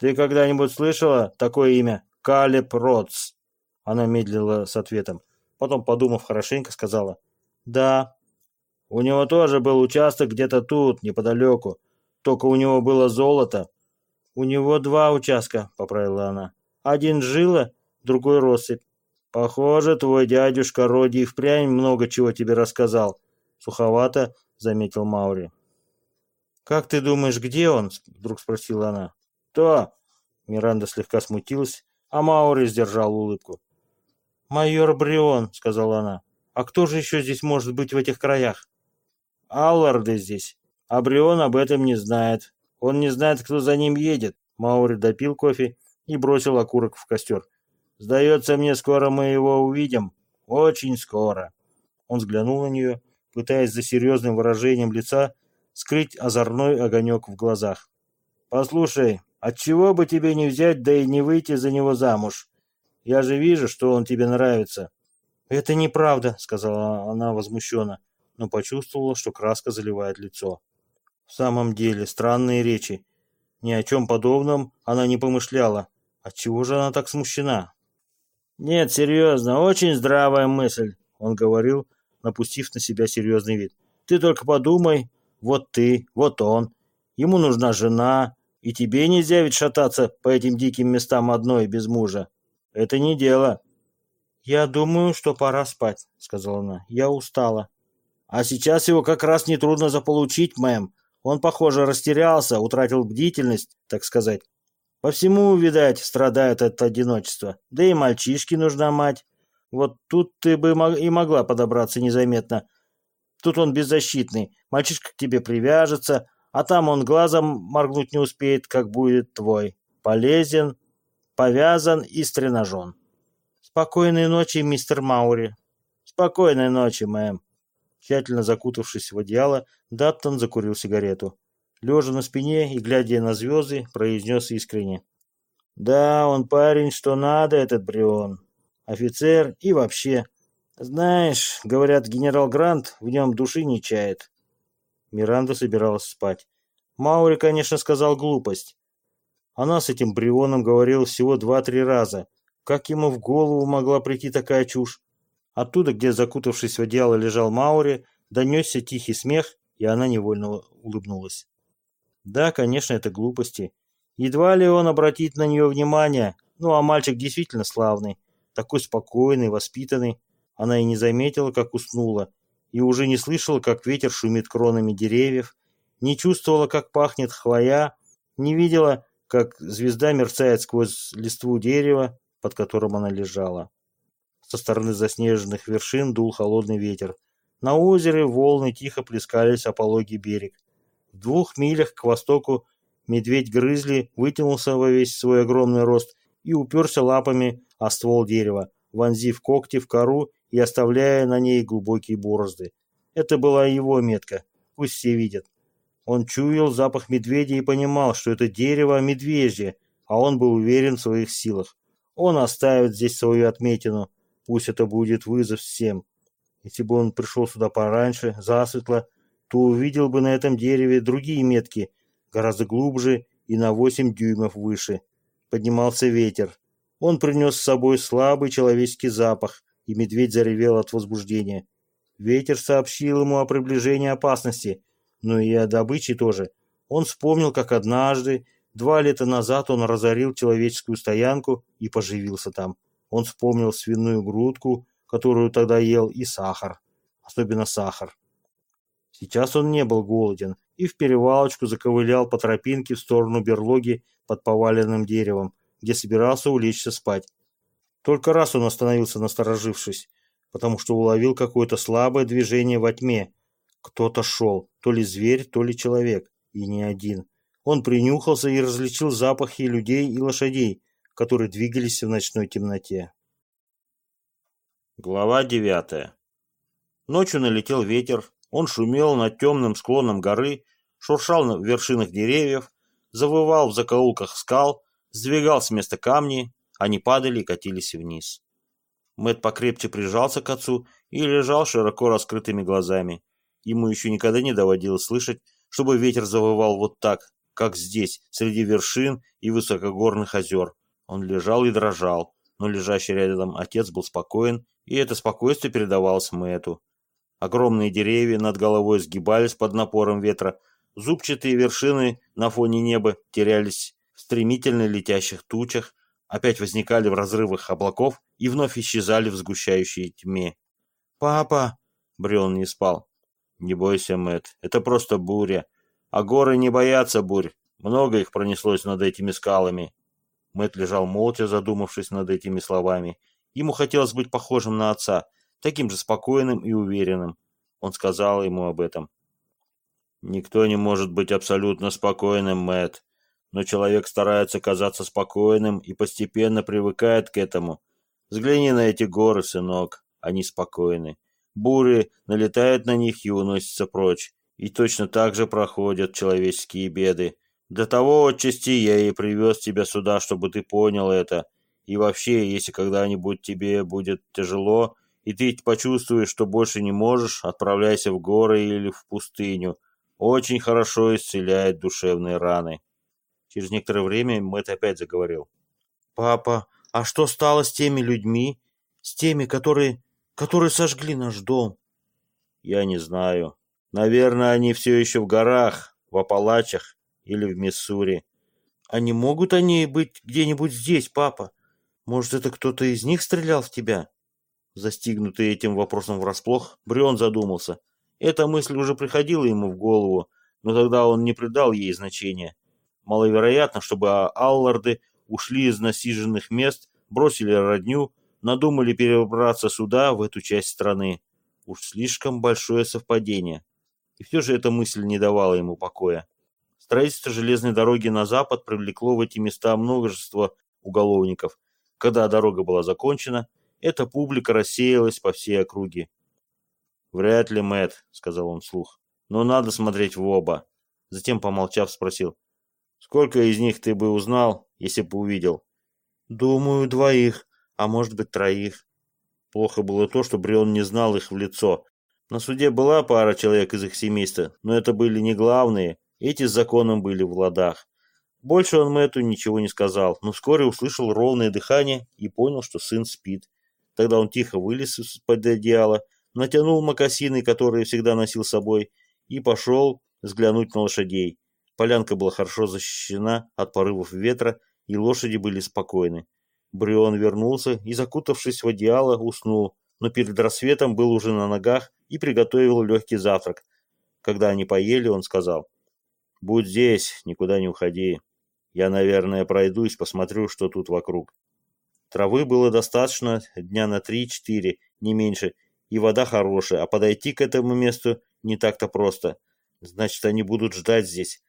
«Ты когда-нибудь слышала такое имя? Калеб Ротс?» Она медлила с ответом. Потом, подумав хорошенько, сказала, «Да, у него тоже был участок где-то тут, неподалеку. Только у него было золото. У него два участка, поправила она. Один жила, другой россыпь. Похоже, твой дядюшка Роди и впрямь много чего тебе рассказал. Суховато, заметил Маури. Как ты думаешь, где он? Вдруг спросила она. То. Миранда слегка смутилась, а Маури сдержал улыбку. «Майор Брион», — сказала она. «А кто же еще здесь может быть в этих краях?» Алларды здесь. А Брион об этом не знает. Он не знает, кто за ним едет. Маури допил кофе и бросил окурок в костер. Сдается мне, скоро мы его увидим. Очень скоро. Он взглянул на нее, пытаясь за серьезным выражением лица скрыть озорной огонек в глазах. «Послушай, отчего бы тебе не взять, да и не выйти за него замуж? Я же вижу, что он тебе нравится». «Это неправда», — сказала она возмущенно но почувствовала, что краска заливает лицо. В самом деле, странные речи. Ни о чем подобном она не помышляла. Отчего же она так смущена? «Нет, серьезно, очень здравая мысль», — он говорил, напустив на себя серьезный вид. «Ты только подумай, вот ты, вот он. Ему нужна жена, и тебе нельзя ведь шататься по этим диким местам одной без мужа. Это не дело». «Я думаю, что пора спать», — сказала она. «Я устала». А сейчас его как раз нетрудно заполучить, мэм. Он, похоже, растерялся, утратил бдительность, так сказать. По всему, видать, страдает от одиночества. Да и мальчишке нужна мать. Вот тут ты бы и могла подобраться незаметно. Тут он беззащитный. Мальчишка к тебе привяжется, а там он глазом моргнуть не успеет, как будет твой. Полезен, повязан и стреножен. Спокойной ночи, мистер Маури. Спокойной ночи, мэм. Тщательно закутавшись в одеяло, Даттон закурил сигарету. Лежа на спине и глядя на звезды, произнес искренне. «Да, он парень, что надо, этот Брион. Офицер и вообще. Знаешь, говорят, генерал Грант в нем души не чает». Миранда собиралась спать. Маури, конечно, сказал глупость. Она с этим Брионом говорила всего два-три раза. Как ему в голову могла прийти такая чушь? Оттуда, где, закутавшись в одеяло, лежал Маури, донесся тихий смех, и она невольно улыбнулась. Да, конечно, это глупости. Едва ли он обратит на нее внимание. Ну, а мальчик действительно славный. Такой спокойный, воспитанный. Она и не заметила, как уснула. И уже не слышала, как ветер шумит кронами деревьев. Не чувствовала, как пахнет хвоя. Не видела, как звезда мерцает сквозь листву дерева, под которым она лежала. Со стороны заснеженных вершин дул холодный ветер. На озере волны тихо плескались о пологий берег. В двух милях к востоку Медведь-грызли вытянулся во весь свой огромный рост и уперся лапами о ствол дерева, вонзив когти в кору и оставляя на ней глубокие борозды. Это была его метка, пусть все видят. Он чуял запах медведя и понимал, что это дерево медвежье, а он был уверен в своих силах. Он оставит здесь свою отметину, пусть это будет вызов всем. Если бы он пришел сюда пораньше, засветло, то увидел бы на этом дереве другие метки, гораздо глубже и на 8 дюймов выше. Поднимался ветер. Он принес с собой слабый человеческий запах, и медведь заревел от возбуждения. Ветер сообщил ему о приближении опасности, но и о добыче тоже. Он вспомнил, как однажды, два лета назад, он разорил человеческую стоянку и поживился там. Он вспомнил свиную грудку, которую тогда ел, и сахар, особенно сахар. Сейчас он не был голоден и в перевалочку заковылял по тропинке в сторону берлоги под поваленным деревом, где собирался улечься спать. Только раз он остановился, насторожившись, потому что уловил какое-то слабое движение во тьме. Кто-то шел, то ли зверь, то ли человек, и не один. Он принюхался и различил запахи людей и лошадей, которые двигались в ночной темноте. Глава девятая. Ночью налетел ветер, он шумел над темным склоном горы, шуршал на вершинах деревьев, завывал в закоулках скал, сдвигал с места камни, они падали и катились вниз. Мэт покрепче прижался к отцу и лежал широко раскрытыми глазами. Ему еще никогда не доводилось слышать, чтобы ветер завывал вот так, как здесь, среди вершин и высокогорных озер. Он лежал и дрожал, но лежащий рядом отец был спокоен, и это спокойствие передавалось Мэту. Огромные деревья над головой сгибались под напором ветра, зубчатые вершины на фоне неба терялись в стремительно летящих тучах, опять возникали в разрывах облаков и вновь исчезали в сгущающей тьме. «Папа!» — Брион не спал. «Не бойся, Мэт, это просто буря. А горы не боятся бурь. Много их пронеслось над этими скалами». Мэт лежал молча, задумавшись над этими словами. Ему хотелось быть похожим на отца — таким же спокойным и уверенным. Он сказал ему об этом. Никто не может быть абсолютно спокойным, Мэт, но человек старается казаться спокойным и постепенно привыкает к этому. Взгляни на эти горы, сынок, они спокойны. Бури налетают на них и уносятся прочь. И точно так же проходят человеческие беды. До того отчасти я и привез тебя сюда, чтобы ты понял это. И вообще, если когда-нибудь тебе будет тяжело, и ты почувствуешь, что больше не можешь, отправляйся в горы или в пустыню. Очень хорошо исцеляет душевные раны. Через некоторое время Мэтт опять заговорил. «Папа, а что стало с теми людьми? С теми, которые... которые сожгли наш дом?» «Я не знаю. Наверное, они все еще в горах, в Апалачах или в Миссури». «А не могут они быть где-нибудь здесь, папа? Может, это кто-то из них стрелял в тебя?» Застигнутый этим вопросом врасплох, Брион задумался. Эта мысль уже приходила ему в голову, но тогда он не придал ей значения. Маловероятно, чтобы Алларды ушли из насиженных мест, бросили родню, надумали перебраться сюда, в эту часть страны. Уж слишком большое совпадение. И все же эта мысль не давала ему покоя. Строительство железной дороги на запад привлекло в эти места множество уголовников. Когда дорога была закончена, эта публика рассеялась по всей округе. «Вряд ли, Мэтт», — сказал он вслух. «Но надо смотреть в оба». Затем, помолчав, спросил. «Сколько из них ты бы узнал, если бы увидел?» «Думаю, двоих, а может быть, троих». Плохо было то, что Брион не знал их в лицо. На суде была пара человек из их семейства, но это были не главные, эти с законом были в ладах. Больше он Мэтту ничего не сказал, но вскоре услышал ровное дыхание и понял, что сын спит. Тогда он тихо вылез из-под одеяла, натянул мокасины, которые всегда носил с собой, и пошел взглянуть на лошадей. Полянка была хорошо защищена от порывов ветра, и лошади были спокойны. Брион вернулся и, закутавшись в одеяло, уснул, но перед рассветом был уже на ногах и приготовил легкий завтрак. Когда они поели, он сказал, «Будь здесь, никуда не уходи. Я, наверное, пройдусь, посмотрю, что тут вокруг». Травы было достаточно дня на три-четыре, не меньше, и вода хорошая, а подойти к этому месту не так-то просто. Значит, они будут ждать здесь.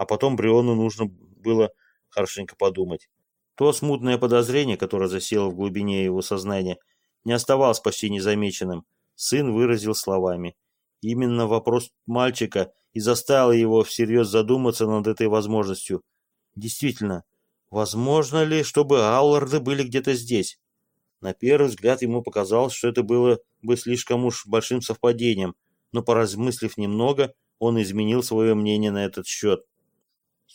А потом Бриону нужно было хорошенько подумать. То смутное подозрение, которое засело в глубине его сознания, не оставалось почти незамеченным. Сын выразил словами. Именно вопрос мальчика и заставил его всерьез задуматься над этой возможностью. Действительно, возможно ли, чтобы Ауларды были где-то здесь? На первый взгляд ему показалось, что это было бы слишком уж большим совпадением, но поразмыслив немного, он изменил свое мнение на этот счет.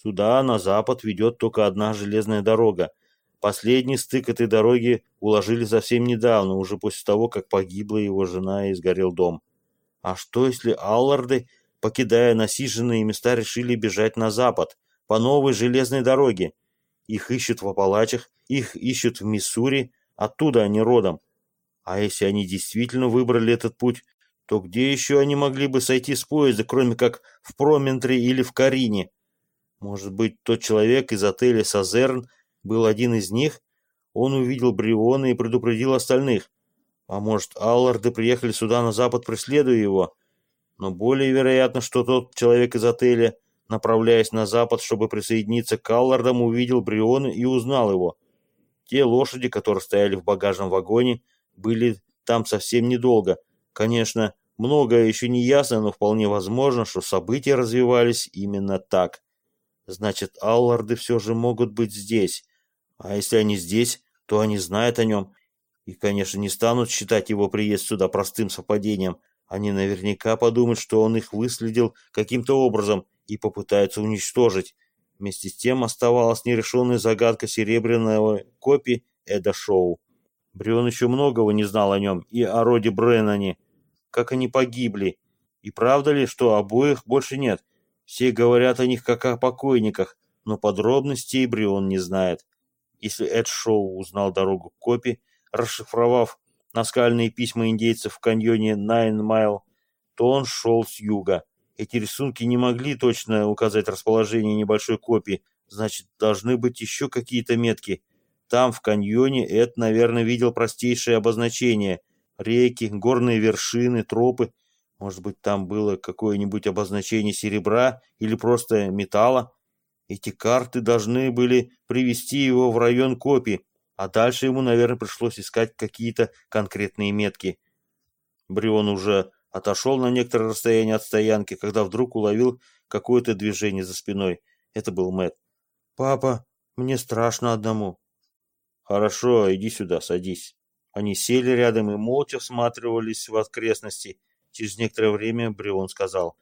Сюда, на запад, ведет только одна железная дорога. Последний стык этой дороги уложили совсем недавно, уже после того, как погибла его жена и сгорел дом. А что, если Алларды, покидая насиженные места, решили бежать на запад, по новой железной дороге? Их ищут в Апалачах, их ищут в Миссури, оттуда они родом. А если они действительно выбрали этот путь, то где еще они могли бы сойти с поезда, кроме как в Проментре или в Карине? Может быть, тот человек из отеля «Сазерн» был один из них? Он увидел Бриона и предупредил остальных. А может, Алларды приехали сюда на запад, преследуя его? Но более вероятно, что тот человек из отеля, направляясь на запад, чтобы присоединиться к Аллардам, увидел Бриона и узнал его. Те лошади, которые стояли в багажном вагоне, были там совсем недолго. Конечно, многое еще не ясно, но вполне возможно, что события развивались именно так. Значит, Алларды все же могут быть здесь. А если они здесь, то они знают о нем. И, конечно, не станут считать его приезд сюда простым совпадением. Они наверняка подумают, что он их выследил каким-то образом и попытаются уничтожить. Вместе с тем оставалась нерешенная загадка серебряного копии Эда Шоу. Брион еще многого не знал о нем и о роде Бреннане, как они погибли. И правда ли, что обоих больше нет? Все говорят о них как о покойниках, но подробностей Брион не знает. Если Эд Шоу узнал дорогу к Копи, расшифровав наскальные письма индейцев в каньоне Найн Майл, то он шел с юга. Эти рисунки не могли точно указать расположение небольшой копии, значит, должны быть еще какие-то метки. Там, в каньоне, Эд, наверное, видел простейшие обозначения. Реки, горные вершины, тропы. Может быть, там было какое-нибудь обозначение серебра или просто металла? Эти карты должны были привести его в район копий, а дальше ему, наверное, пришлось искать какие-то конкретные метки. Брион уже отошел на некоторое расстояние от стоянки, когда вдруг уловил какое-то движение за спиной. Это был Мэтт. «Папа, мне страшно одному». «Хорошо, иди сюда, садись». Они сели рядом и молча всматривались в окрестности. Через некоторое время Брион сказал.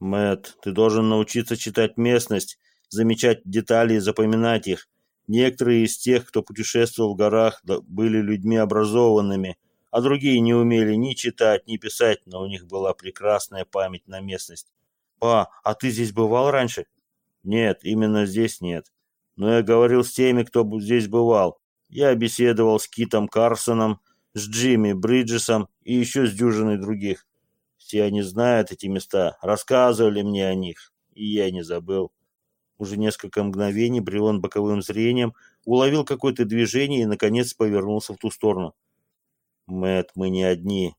Мэт, ты должен научиться читать местность, замечать детали и запоминать их. Некоторые из тех, кто путешествовал в горах, были людьми образованными, а другие не умели ни читать, ни писать, но у них была прекрасная память на местность. «Па, а ты здесь бывал раньше?» «Нет, именно здесь нет. Но я говорил с теми, кто здесь бывал. Я беседовал с Китом Карсоном, с Джимми Бриджесом и еще с дюжиной других. Все они знают эти места, рассказывали мне о них, и я не забыл. Уже несколько мгновений Брион боковым зрением уловил какое-то движение и, наконец, повернулся в ту сторону. Мэт, мы не одни.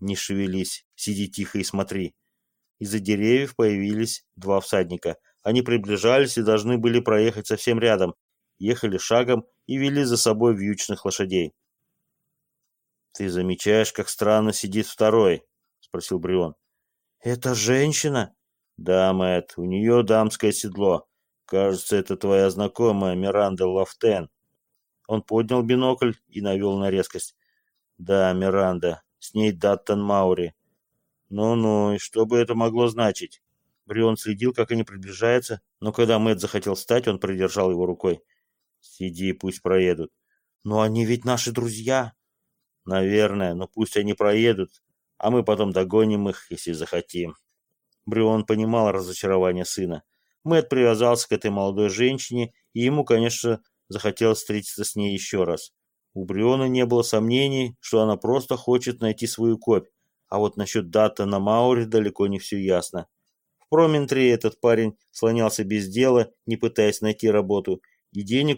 Не шевелись, сиди тихо и смотри. Из-за деревьев появились два всадника. Они приближались и должны были проехать совсем рядом. Ехали шагом и вели за собой вьючных лошадей. «Ты замечаешь, как странно сидит второй?» — спросил Брион. «Это женщина?» «Да, Мэтт, у нее дамское седло. Кажется, это твоя знакомая Миранда Лафтен». Он поднял бинокль и навел на резкость. «Да, Миранда. С ней Даттон Маури». «Ну-ну, и что бы это могло значить?» Брион следил, как они приближаются, но когда Мэтт захотел встать, он придержал его рукой. «Сиди, пусть проедут». «Но они ведь наши друзья». Наверное, но пусть они проедут, а мы потом догоним их, если захотим. Брион понимал разочарование сына. Мэтт привязался к этой молодой женщине, и ему, конечно, захотелось встретиться с ней еще раз. У Бриона не было сомнений, что она просто хочет найти свою копь, а вот насчет дата на Мауре далеко не все ясно. В Проментре этот парень слонялся без дела, не пытаясь найти работу, и денег